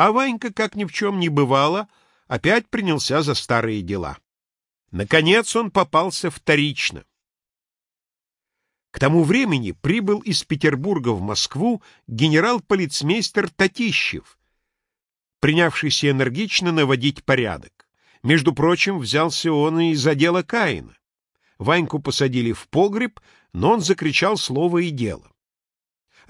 А Ванька, как ни в чем не бывало, опять принялся за старые дела. Наконец он попался вторично. К тому времени прибыл из Петербурга в Москву генерал-полицмейстер Татищев, принявшийся энергично наводить порядок. Между прочим, взялся он и за дело Каина. Ваньку посадили в погреб, но он закричал слово и дело.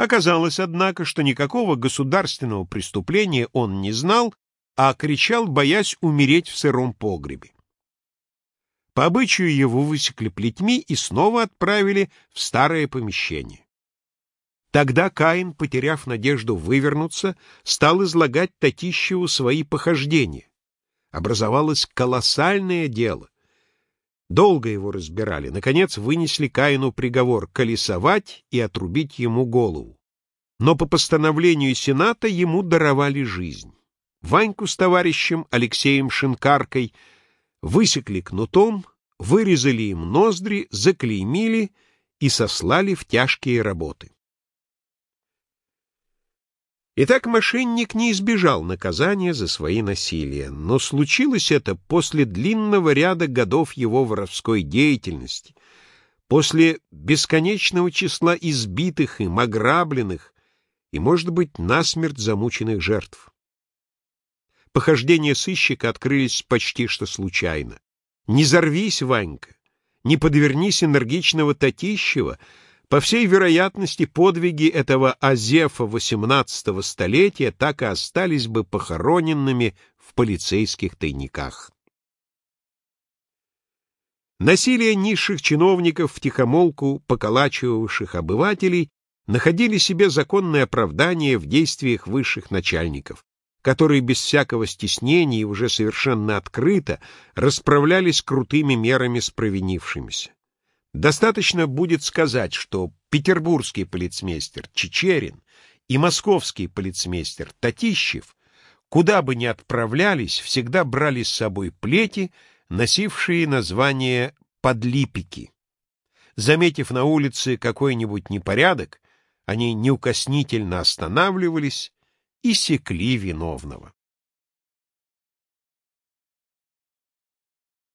Оказалось, однако, что никакого государственного преступления он не знал, а кричал, боясь умереть в сыром погребе. По обычаю его высекли плетьми и снова отправили в старое помещение. Тогда Каин, потеряв надежду вывернуться, стал излагать Татищеву свои похождения. Образовалось колоссальное дело. Долго его разбирали. Наконец вынесли Каину приговор — колесовать и отрубить ему голову. Но по постановлению Сената ему даровали жизнь. Ваньку с товарищем Алексеем Шинкаркой — высекли кнутом, вырезали им ноздри, заклеймили и сослали в тяжкие работы. Итак, мошенник не избежал наказания за свои насилия, но случилось это после длинного ряда годов его воровской деятельности, после бесконечного числа избитых им, ограбленных и, может быть, насмерть замученных жертв. Похождения сыщика открылись почти что случайно. Не зарвись, Ванька, не подвернись энергичного Татищева, по всей вероятности, подвиги этого Азефа XVIII столетия так и остались бы похороненными в полицейских тайниках. Насилие низших чиновников, втихомолку поколачивавших обывателей, находили себе законное оправдание в действиях высших начальников которые без всякого стеснения и уже совершенно открыто расправлялись крутыми мерами с провинившимися. Достаточно будет сказать, что петербургский полицмейстер Чечерин и московский полицмейстер Татищев куда бы ни отправлялись, всегда брали с собой плети, носившие название «подлипики». Заметив на улице какой-нибудь непорядок, они неукоснительно останавливались и секли виновного.